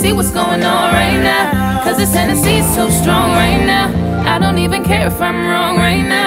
see what's going on right now. Cause this Hennessy's so strong right now. I don't even care if I'm wrong right now.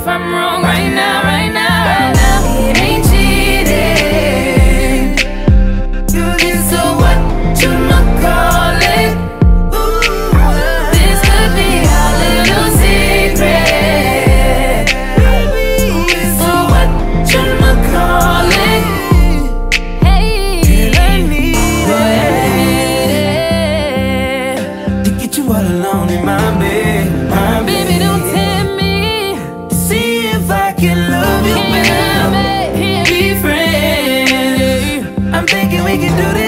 if I'm wrong right now, right now, right now. It ain't cheating. You did so what you not call it. This could be our little secret. So what you not call it? Hey, it ain't needed. To get you all alone in my bed, my bed. do this.